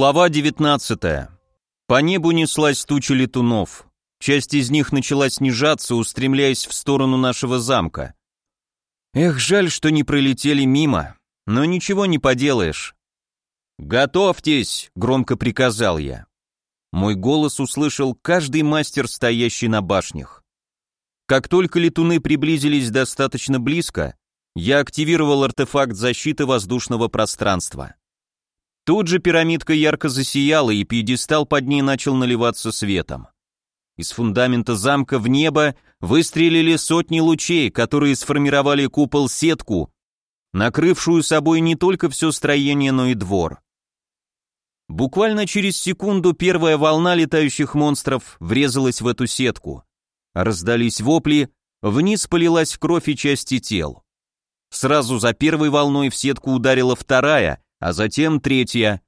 Глава 19. По небу неслась туча летунов. Часть из них начала снижаться, устремляясь в сторону нашего замка. Эх, жаль, что не пролетели мимо, но ничего не поделаешь. «Готовьтесь!» — громко приказал я. Мой голос услышал каждый мастер, стоящий на башнях. Как только летуны приблизились достаточно близко, я активировал артефакт защиты воздушного пространства. Тут же пирамидка ярко засияла, и пьедестал под ней начал наливаться светом. Из фундамента замка в небо выстрелили сотни лучей, которые сформировали купол-сетку, накрывшую собой не только все строение, но и двор. Буквально через секунду первая волна летающих монстров врезалась в эту сетку. Раздались вопли, вниз полилась кровь и части тел. Сразу за первой волной в сетку ударила вторая, а затем третья.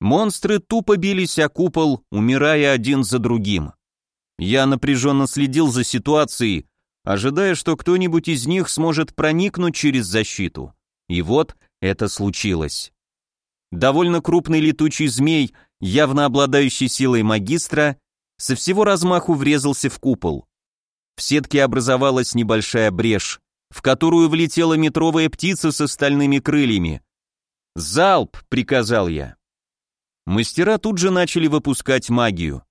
Монстры тупо бились о купол, умирая один за другим. Я напряженно следил за ситуацией, ожидая, что кто-нибудь из них сможет проникнуть через защиту. И вот это случилось. Довольно крупный летучий змей, явно обладающий силой магистра, со всего размаху врезался в купол. В сетке образовалась небольшая брешь, в которую влетела метровая птица с стальными крыльями. «Залп!» — приказал я. Мастера тут же начали выпускать магию.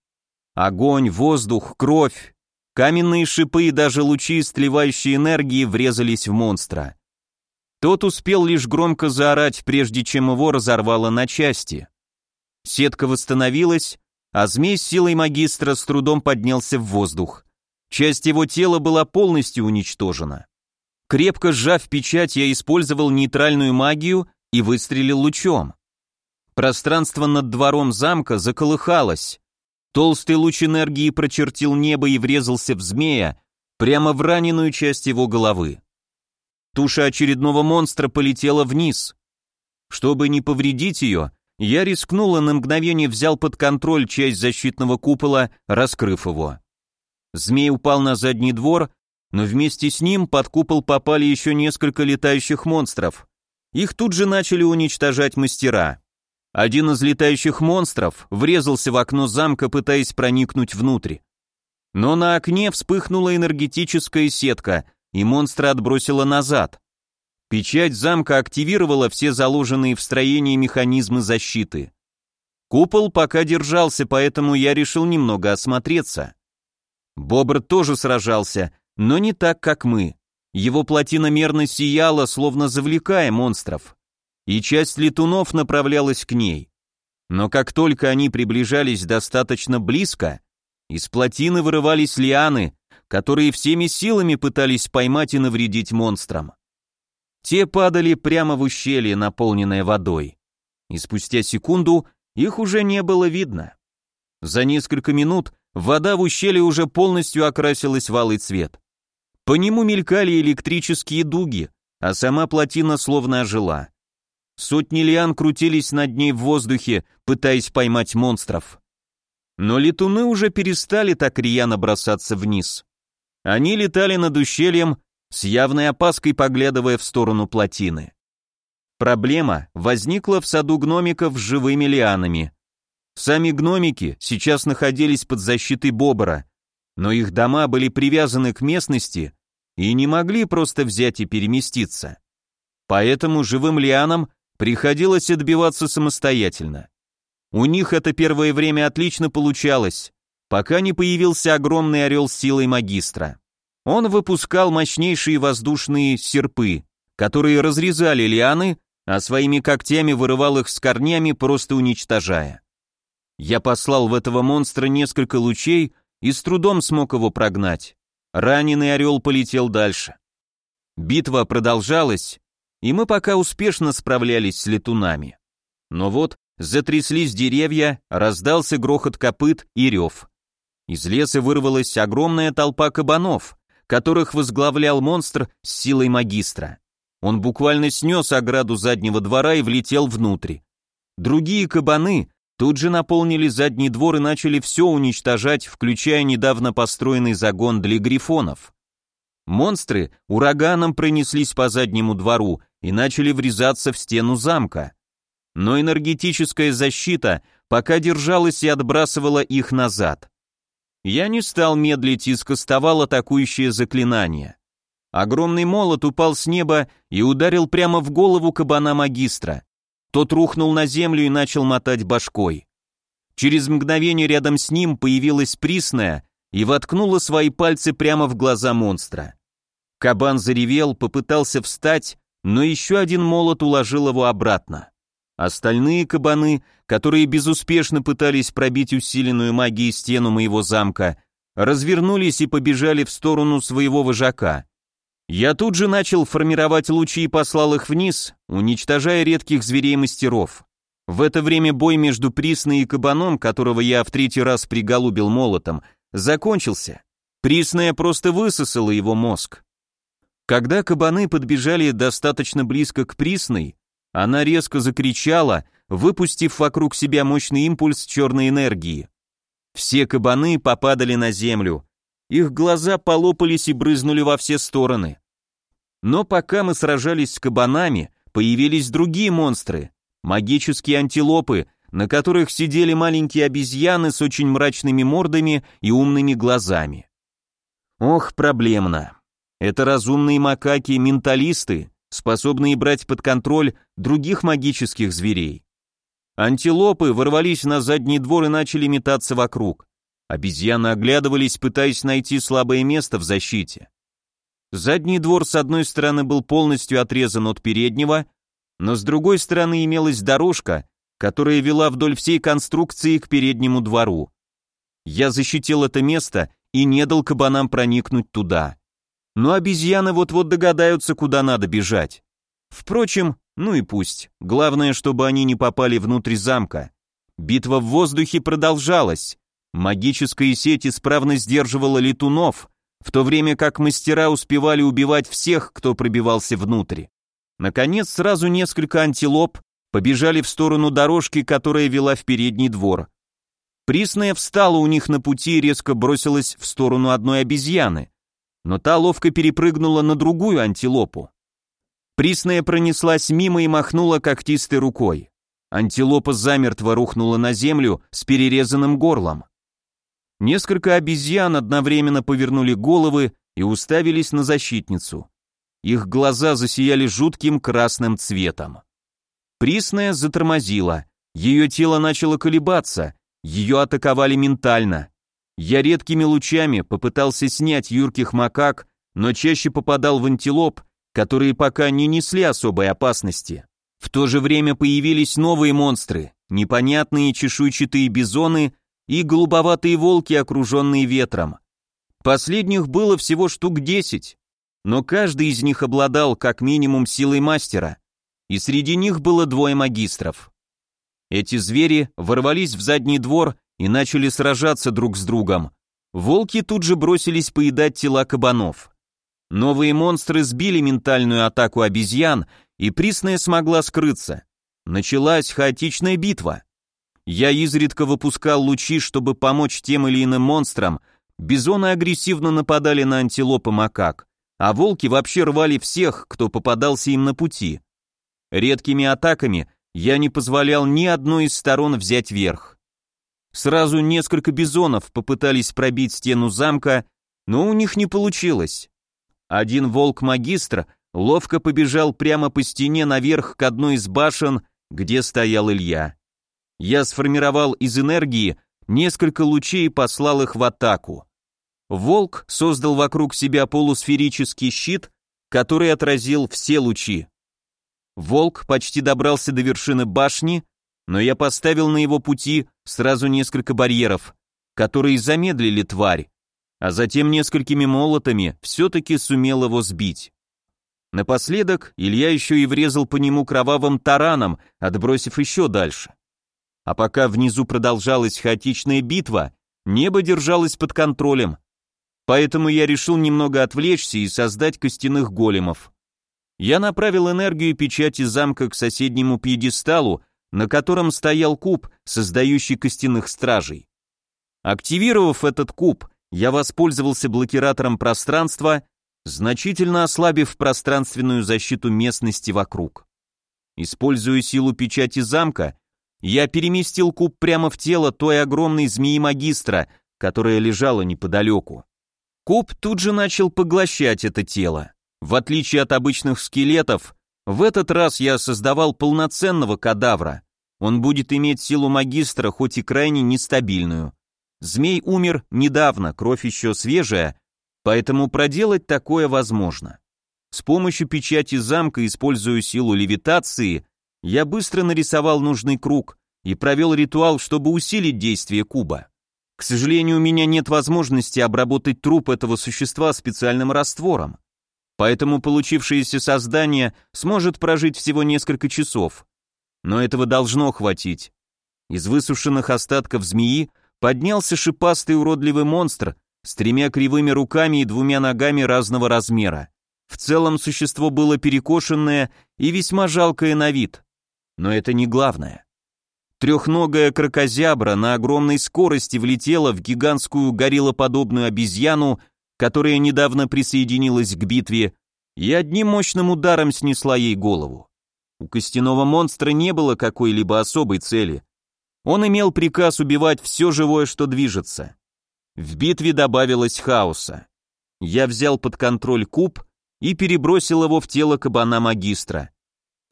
Огонь, воздух, кровь, каменные шипы и даже лучи сливающей энергии врезались в монстра. Тот успел лишь громко заорать, прежде чем его разорвало на части. Сетка восстановилась, а змей с силой магистра с трудом поднялся в воздух. Часть его тела была полностью уничтожена. Крепко сжав печать, я использовал нейтральную магию и выстрелил лучом. Пространство над двором замка заколыхалось. Толстый луч энергии прочертил небо и врезался в змея, прямо в раненую часть его головы. Туша очередного монстра полетела вниз. Чтобы не повредить ее, я рискнул и на мгновение взял под контроль часть защитного купола, раскрыв его. Змей упал на задний двор, но вместе с ним под купол попали еще несколько летающих монстров. Их тут же начали уничтожать мастера. Один из летающих монстров врезался в окно замка, пытаясь проникнуть внутрь. Но на окне вспыхнула энергетическая сетка, и монстра отбросила назад. Печать замка активировала все заложенные в строении механизмы защиты. Купол пока держался, поэтому я решил немного осмотреться. Бобр тоже сражался, но не так, как мы. Его плотина мерно сияла, словно завлекая монстров, и часть летунов направлялась к ней. Но как только они приближались достаточно близко, из плотины вырывались лианы, которые всеми силами пытались поймать и навредить монстрам. Те падали прямо в ущелье, наполненное водой. И спустя секунду их уже не было видно. За несколько минут вода в ущелье уже полностью окрасилась в алый цвет. По нему мелькали электрические дуги, а сама плотина словно ожила. Сотни лиан крутились над ней в воздухе, пытаясь поймать монстров. Но летуны уже перестали так рьяно бросаться вниз. Они летали над ущельем, с явной опаской поглядывая в сторону плотины. Проблема возникла в саду гномиков с живыми лианами. Сами гномики сейчас находились под защитой бобра, но их дома были привязаны к местности и не могли просто взять и переместиться. Поэтому живым лианам приходилось отбиваться самостоятельно. У них это первое время отлично получалось, пока не появился огромный орел с силой магистра. Он выпускал мощнейшие воздушные серпы, которые разрезали лианы, а своими когтями вырывал их с корнями, просто уничтожая. Я послал в этого монстра несколько лучей, и с трудом смог его прогнать. Раненый орел полетел дальше. Битва продолжалась, и мы пока успешно справлялись с летунами. Но вот затряслись деревья, раздался грохот копыт и рев. Из леса вырвалась огромная толпа кабанов, которых возглавлял монстр с силой магистра. Он буквально снес ограду заднего двора и влетел внутрь. Другие кабаны Тут же наполнили задний двор и начали все уничтожать, включая недавно построенный загон для грифонов. Монстры ураганом пронеслись по заднему двору и начали врезаться в стену замка. но энергетическая защита пока держалась и отбрасывала их назад. Я не стал медлить и скостовал атакующее заклинание. Огромный молот упал с неба и ударил прямо в голову кабана-магистра. Тот рухнул на землю и начал мотать башкой. Через мгновение рядом с ним появилась присная и воткнула свои пальцы прямо в глаза монстра. Кабан заревел, попытался встать, но еще один молот уложил его обратно. Остальные кабаны, которые безуспешно пытались пробить усиленную магией стену моего замка, развернулись и побежали в сторону своего вожака. Я тут же начал формировать лучи и послал их вниз, уничтожая редких зверей-мастеров. В это время бой между Присной и Кабаном, которого я в третий раз приголубил молотом, закончился. Присная просто высосала его мозг. Когда кабаны подбежали достаточно близко к Присной, она резко закричала, выпустив вокруг себя мощный импульс черной энергии. Все кабаны попадали на землю. Их глаза полопались и брызнули во все стороны. Но пока мы сражались с кабанами, появились другие монстры, магические антилопы, на которых сидели маленькие обезьяны с очень мрачными мордами и умными глазами. Ох, проблемно. Это разумные макаки-менталисты, способные брать под контроль других магических зверей. Антилопы ворвались на задний двор и начали метаться вокруг. Обезьяны оглядывались, пытаясь найти слабое место в защите. Задний двор с одной стороны был полностью отрезан от переднего, но с другой стороны имелась дорожка, которая вела вдоль всей конструкции к переднему двору. Я защитил это место и не дал кабанам проникнуть туда. Но обезьяны вот-вот догадаются, куда надо бежать. Впрочем, ну и пусть. Главное, чтобы они не попали внутрь замка. Битва в воздухе продолжалась. Магическая сеть исправно сдерживала летунов, в то время как мастера успевали убивать всех, кто пробивался внутрь. Наконец, сразу несколько антилоп побежали в сторону дорожки, которая вела в передний двор. Присная встала у них на пути и резко бросилась в сторону одной обезьяны, но та ловко перепрыгнула на другую антилопу. Присная пронеслась мимо и махнула когтистой рукой. Антилопа замертво рухнула на землю с перерезанным горлом. Несколько обезьян одновременно повернули головы и уставились на защитницу. Их глаза засияли жутким красным цветом. Присная затормозила. Ее тело начало колебаться, ее атаковали ментально. Я редкими лучами попытался снять юрких макак, но чаще попадал в антилоп, которые пока не несли особой опасности. В то же время появились новые монстры, непонятные чешуйчатые бизоны и голубоватые волки, окруженные ветром. Последних было всего штук десять, но каждый из них обладал как минимум силой мастера и среди них было двое магистров. Эти звери ворвались в задний двор и начали сражаться друг с другом. Волки тут же бросились поедать тела кабанов. Новые монстры сбили ментальную атаку обезьян, и Присная смогла скрыться. Началась хаотичная битва. Я изредка выпускал лучи, чтобы помочь тем или иным монстрам, бизоны агрессивно нападали на антилопы макак, а волки вообще рвали всех, кто попадался им на пути. Редкими атаками я не позволял ни одной из сторон взять верх. Сразу несколько бизонов попытались пробить стену замка, но у них не получилось. Один волк-магистр ловко побежал прямо по стене наверх к одной из башен, где стоял Илья. Я сформировал из энергии несколько лучей и послал их в атаку. Волк создал вокруг себя полусферический щит, который отразил все лучи. Волк почти добрался до вершины башни, но я поставил на его пути сразу несколько барьеров, которые замедлили тварь, а затем несколькими молотами все-таки сумел его сбить. Напоследок Илья еще и врезал по нему кровавым тараном, отбросив еще дальше. А пока внизу продолжалась хаотичная битва, небо держалось под контролем. Поэтому я решил немного отвлечься и создать костяных големов. Я направил энергию печати замка к соседнему пьедесталу, на котором стоял куб, создающий костяных стражей. Активировав этот куб, я воспользовался блокиратором пространства, значительно ослабив пространственную защиту местности вокруг. Используя силу печати замка, я переместил куб прямо в тело той огромной змеи-магистра, которая лежала неподалеку. Куб тут же начал поглощать это тело. В отличие от обычных скелетов, в этот раз я создавал полноценного кадавра. Он будет иметь силу магистра, хоть и крайне нестабильную. Змей умер недавно, кровь еще свежая, поэтому проделать такое возможно. С помощью печати замка, используя силу левитации, я быстро нарисовал нужный круг и провел ритуал, чтобы усилить действие куба. К сожалению, у меня нет возможности обработать труп этого существа специальным раствором, поэтому получившееся создание сможет прожить всего несколько часов. Но этого должно хватить. Из высушенных остатков змеи поднялся шипастый уродливый монстр с тремя кривыми руками и двумя ногами разного размера. В целом существо было перекошенное и весьма жалкое на вид. Но это не главное. Трехногая крокозябра на огромной скорости влетела в гигантскую гориллоподобную обезьяну, которая недавно присоединилась к битве, и одним мощным ударом снесла ей голову. У костяного монстра не было какой-либо особой цели. Он имел приказ убивать все живое, что движется. В битве добавилось хаоса. Я взял под контроль куб и перебросил его в тело кабана-магистра.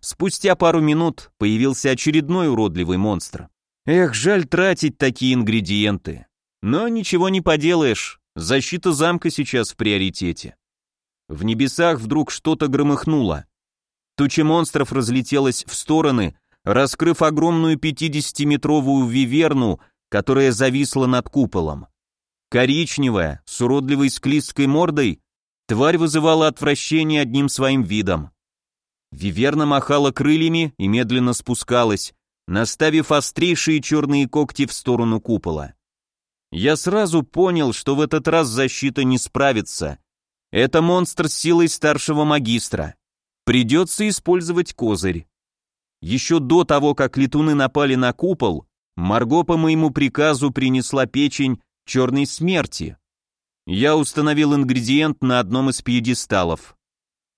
Спустя пару минут появился очередной уродливый монстр. Эх, жаль тратить такие ингредиенты. Но ничего не поделаешь, защита замка сейчас в приоритете. В небесах вдруг что-то громыхнуло. Туча монстров разлетелась в стороны, раскрыв огромную 50-метровую виверну, которая зависла над куполом. Коричневая, с уродливой склизкой мордой, Тварь вызывала отвращение одним своим видом. Виверна махала крыльями и медленно спускалась, наставив острейшие черные когти в сторону купола. Я сразу понял, что в этот раз защита не справится. Это монстр с силой старшего магистра. Придется использовать козырь. Еще до того, как летуны напали на купол, Марго по моему приказу принесла печень черной смерти, я установил ингредиент на одном из пьедесталов.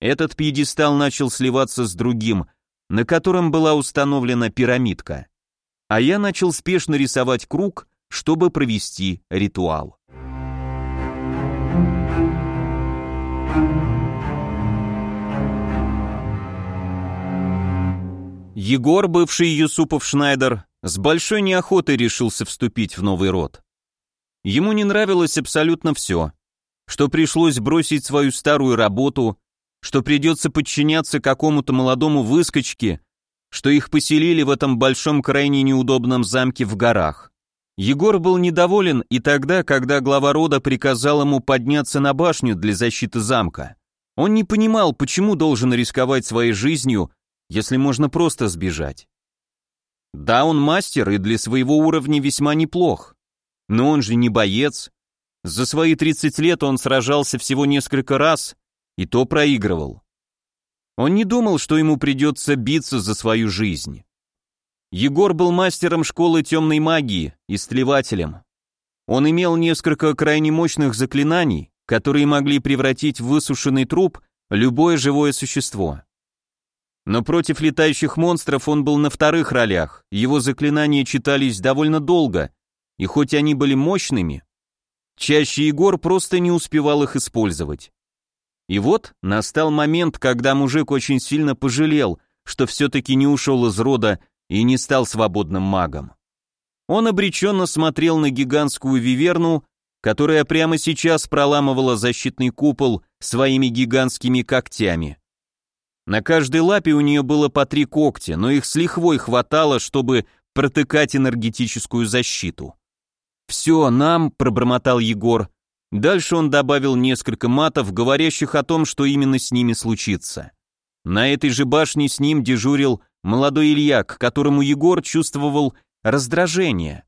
Этот пьедестал начал сливаться с другим, на котором была установлена пирамидка. А я начал спешно рисовать круг, чтобы провести ритуал. Егор, бывший Юсупов Шнайдер, с большой неохотой решился вступить в новый род. Ему не нравилось абсолютно все. Что пришлось бросить свою старую работу, что придется подчиняться какому-то молодому выскочке, что их поселили в этом большом крайне неудобном замке в горах. Егор был недоволен и тогда, когда глава рода приказал ему подняться на башню для защиты замка. Он не понимал, почему должен рисковать своей жизнью, если можно просто сбежать. Да, он мастер и для своего уровня весьма неплох. Но он же не боец. За свои 30 лет он сражался всего несколько раз, и то проигрывал. Он не думал, что ему придется биться за свою жизнь. Егор был мастером школы темной магии, истлевателем. Он имел несколько крайне мощных заклинаний, которые могли превратить в высушенный труп любое живое существо. Но против летающих монстров он был на вторых ролях, его заклинания читались довольно долго, и хоть они были мощными, чаще Егор просто не успевал их использовать. И вот настал момент, когда мужик очень сильно пожалел, что все-таки не ушел из рода и не стал свободным магом. Он обреченно смотрел на гигантскую виверну, которая прямо сейчас проламывала защитный купол своими гигантскими когтями. На каждой лапе у нее было по три когтя, но их с лихвой хватало, чтобы протыкать энергетическую защиту. «Все, нам», — пробормотал Егор. Дальше он добавил несколько матов, говорящих о том, что именно с ними случится. На этой же башне с ним дежурил молодой Илья, к которому Егор чувствовал раздражение.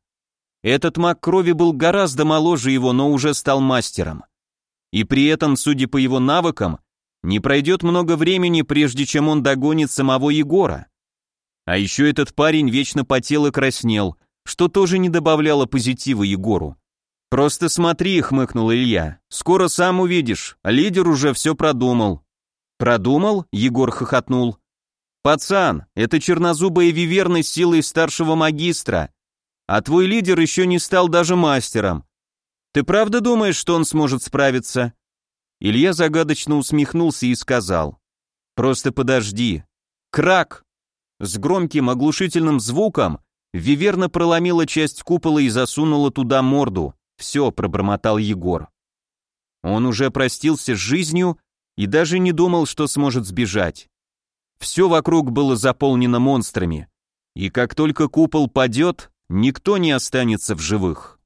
Этот маг крови был гораздо моложе его, но уже стал мастером. И при этом, судя по его навыкам, не пройдет много времени, прежде чем он догонит самого Егора. А еще этот парень вечно потел и краснел, что тоже не добавляло позитива Егору. «Просто смотри», — хмыкнул Илья, — «скоро сам увидишь, лидер уже все продумал». «Продумал?» — Егор хохотнул. «Пацан, это чернозубая виверна с силой старшего магистра, а твой лидер еще не стал даже мастером. Ты правда думаешь, что он сможет справиться?» Илья загадочно усмехнулся и сказал. «Просто подожди. Крак!» С громким оглушительным звуком Виверна проломила часть купола и засунула туда морду. «Все», — пробормотал Егор. Он уже простился с жизнью и даже не думал, что сможет сбежать. Все вокруг было заполнено монстрами, и как только купол падет, никто не останется в живых.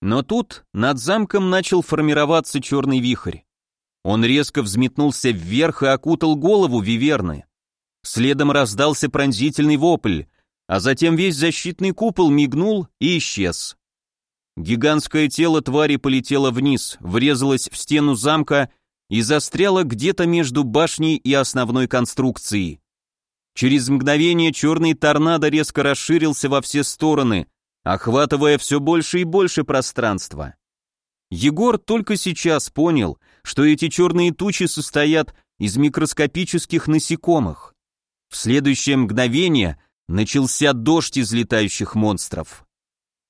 Но тут над замком начал формироваться черный вихрь. Он резко взметнулся вверх и окутал голову Виверны. Следом раздался пронзительный вопль, а затем весь защитный купол мигнул и исчез. Гигантское тело твари полетело вниз, врезалось в стену замка и застряло где-то между башней и основной конструкцией. Через мгновение черный торнадо резко расширился во все стороны, охватывая все больше и больше пространства. Егор только сейчас понял, что эти черные тучи состоят из микроскопических насекомых. В следующее мгновение начался дождь из летающих монстров.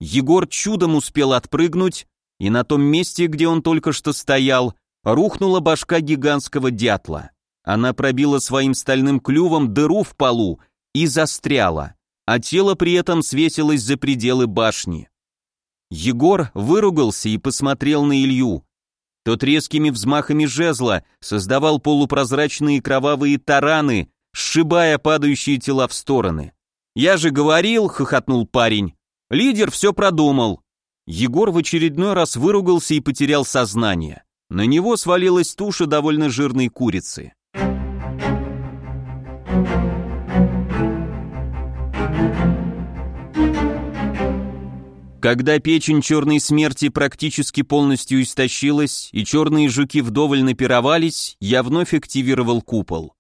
Егор чудом успел отпрыгнуть, и на том месте, где он только что стоял, рухнула башка гигантского дятла. Она пробила своим стальным клювом дыру в полу и застряла, а тело при этом свесилось за пределы башни. Егор выругался и посмотрел на Илью. Тот резкими взмахами жезла создавал полупрозрачные кровавые тараны, сшибая падающие тела в стороны. «Я же говорил», — хохотнул парень, — «лидер все продумал». Егор в очередной раз выругался и потерял сознание. На него свалилась туша довольно жирной курицы. Когда печень черной смерти практически полностью истощилась и черные жуки вдоволь напировались, я вновь активировал купол.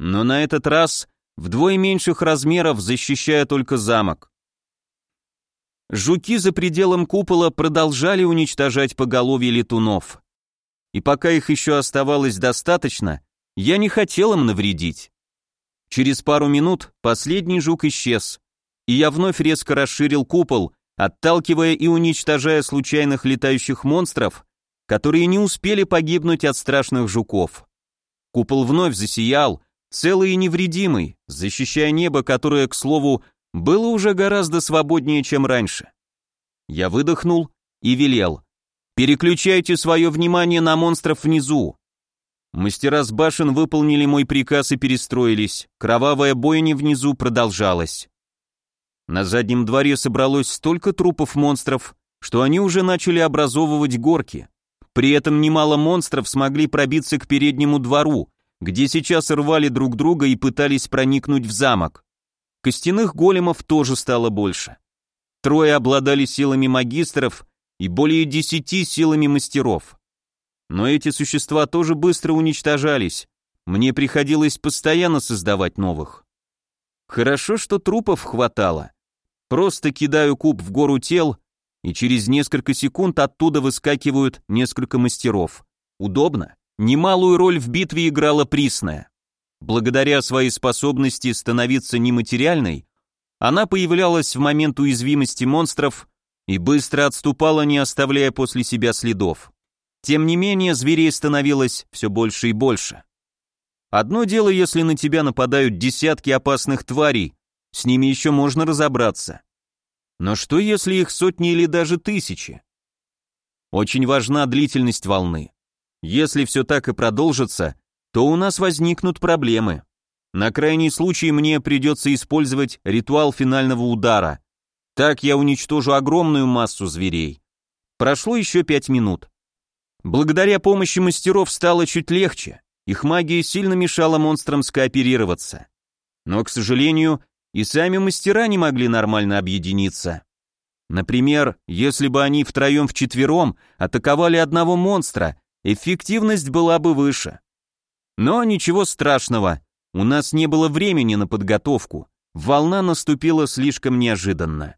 Но на этот раз вдвое меньших размеров, защищая только замок. Жуки за пределом купола продолжали уничтожать поголовье летунов. И пока их еще оставалось достаточно, я не хотел им навредить. Через пару минут последний жук исчез, и я вновь резко расширил купол, отталкивая и уничтожая случайных летающих монстров, которые не успели погибнуть от страшных жуков. Купол вновь засиял, целый и невредимый, защищая небо, которое, к слову, было уже гораздо свободнее, чем раньше. Я выдохнул и велел. «Переключайте свое внимание на монстров внизу». Мастера с башен выполнили мой приказ и перестроились. Кровавая бойня внизу продолжалась. На заднем дворе собралось столько трупов монстров, что они уже начали образовывать горки. При этом немало монстров смогли пробиться к переднему двору, где сейчас рвали друг друга и пытались проникнуть в замок. Костяных големов тоже стало больше. Трое обладали силами магистров и более десяти силами мастеров. Но эти существа тоже быстро уничтожались. Мне приходилось постоянно создавать новых. Хорошо, что трупов хватало. Просто кидаю куб в гору тел, и через несколько секунд оттуда выскакивают несколько мастеров. Удобно. Немалую роль в битве играла Присная. Благодаря своей способности становиться нематериальной, она появлялась в момент уязвимости монстров и быстро отступала, не оставляя после себя следов. Тем не менее, зверей становилось все больше и больше. Одно дело, если на тебя нападают десятки опасных тварей, с ними еще можно разобраться. Но что если их сотни или даже тысячи? Очень важна длительность волны. Если все так и продолжится, то у нас возникнут проблемы. На крайний случай мне придется использовать ритуал финального удара. Так я уничтожу огромную массу зверей. Прошло еще пять минут. Благодаря помощи мастеров стало чуть легче. Их магия сильно мешала монстрам скооперироваться. Но, к сожалению, и сами мастера не могли нормально объединиться. Например, если бы они втроем-вчетвером атаковали одного монстра, эффективность была бы выше. Но ничего страшного, у нас не было времени на подготовку, волна наступила слишком неожиданно.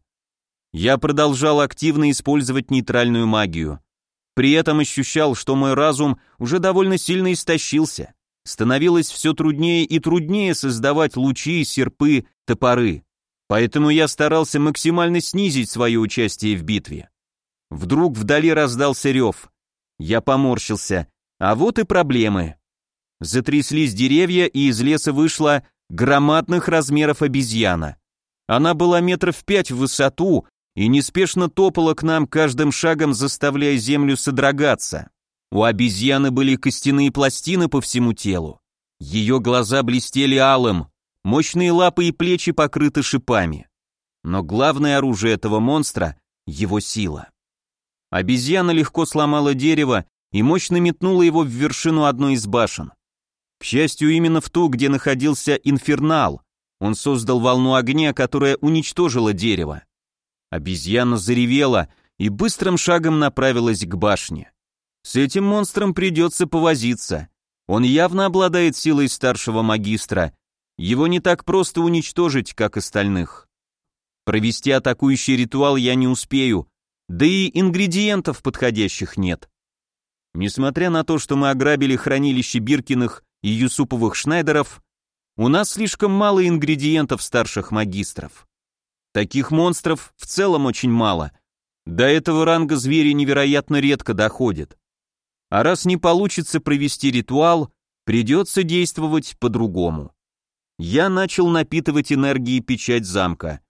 Я продолжал активно использовать нейтральную магию. При этом ощущал, что мой разум уже довольно сильно истощился. становилось все труднее и труднее создавать лучи, серпы, топоры. Поэтому я старался максимально снизить свое участие в битве. Вдруг вдали раздался рев. Я поморщился. А вот и проблемы. Затряслись деревья, и из леса вышла громадных размеров обезьяна. Она была метров пять в высоту и неспешно топала к нам каждым шагом, заставляя землю содрогаться. У обезьяны были костяные пластины по всему телу. Ее глаза блестели алым, мощные лапы и плечи покрыты шипами. Но главное оружие этого монстра — его сила. Обезьяна легко сломала дерево и мощно метнула его в вершину одной из башен. Счастью, именно в ту, где находился инфернал, он создал волну огня, которая уничтожила дерево. Обезьяна заревела и быстрым шагом направилась к башне. С этим монстром придется повозиться. Он явно обладает силой старшего магистра. Его не так просто уничтожить, как остальных. Провести атакующий ритуал я не успею, да и ингредиентов подходящих нет. Несмотря на то, что мы ограбили хранилище Биркиных и Юсуповых Шнайдеров, у нас слишком мало ингредиентов старших магистров. Таких монстров в целом очень мало. До этого ранга звери невероятно редко доходят. А раз не получится провести ритуал, придется действовать по-другому. Я начал напитывать энергией печать замка.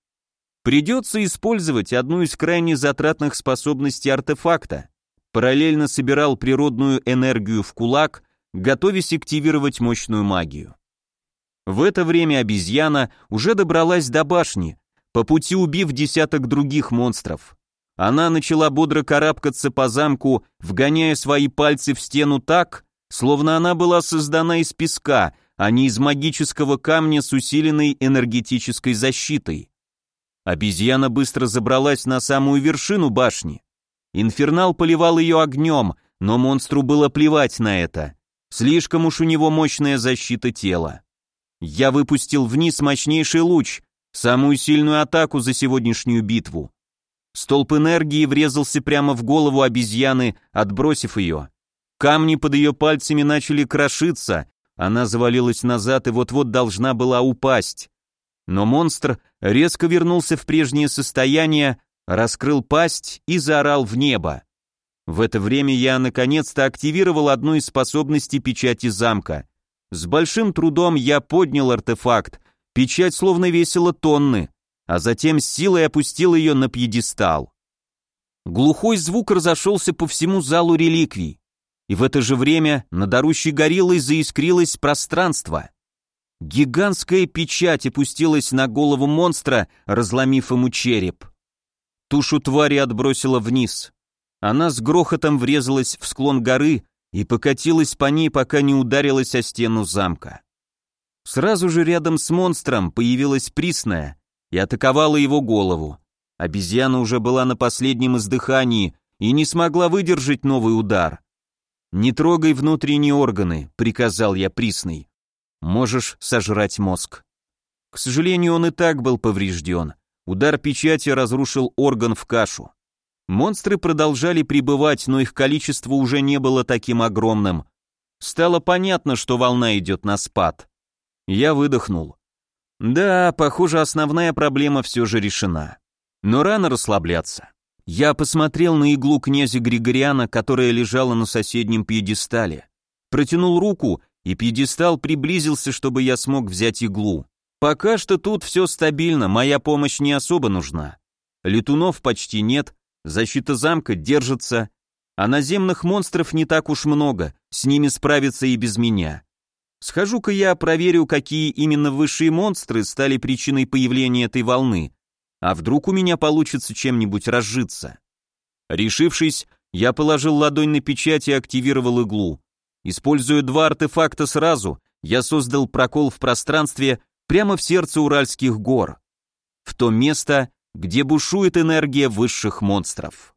Придется использовать одну из крайне затратных способностей артефакта. Параллельно собирал природную энергию в кулак, готовясь активировать мощную магию. В это время обезьяна уже добралась до башни, по пути убив десяток других монстров. Она начала бодро карабкаться по замку, вгоняя свои пальцы в стену так, словно она была создана из песка, а не из магического камня с усиленной энергетической защитой. Обезьяна быстро забралась на самую вершину башни. Инфернал поливал ее огнем, но монстру было плевать на это. Слишком уж у него мощная защита тела. Я выпустил вниз мощнейший луч, самую сильную атаку за сегодняшнюю битву. Столб энергии врезался прямо в голову обезьяны, отбросив ее. Камни под ее пальцами начали крошиться, она завалилась назад и вот-вот должна была упасть. Но монстр резко вернулся в прежнее состояние, раскрыл пасть и заорал в небо. В это время я наконец-то активировал одну из способностей печати замка. С большим трудом я поднял артефакт, печать словно весила тонны, а затем с силой опустил ее на пьедестал. Глухой звук разошелся по всему залу реликвий, и в это же время над орущей гориллой заискрилось пространство. Гигантская печать опустилась на голову монстра, разломив ему череп. Тушу твари отбросила вниз. Она с грохотом врезалась в склон горы и покатилась по ней, пока не ударилась о стену замка. Сразу же рядом с монстром появилась Присная и атаковала его голову. Обезьяна уже была на последнем издыхании и не смогла выдержать новый удар. «Не трогай внутренние органы», — приказал я Присной можешь сожрать мозг. К сожалению, он и так был поврежден. Удар печати разрушил орган в кашу. Монстры продолжали пребывать, но их количество уже не было таким огромным. Стало понятно, что волна идет на спад. Я выдохнул. Да, похоже, основная проблема все же решена. Но рано расслабляться. Я посмотрел на иглу князя Григориана, которая лежала на соседнем пьедестале. Протянул руку и пьедестал приблизился, чтобы я смог взять иглу. Пока что тут все стабильно, моя помощь не особо нужна. Летунов почти нет, защита замка держится, а наземных монстров не так уж много, с ними справиться и без меня. Схожу-ка я проверю, какие именно высшие монстры стали причиной появления этой волны, а вдруг у меня получится чем-нибудь разжиться. Решившись, я положил ладонь на печать и активировал иглу. Используя два артефакта сразу, я создал прокол в пространстве прямо в сердце Уральских гор, в то место, где бушует энергия высших монстров.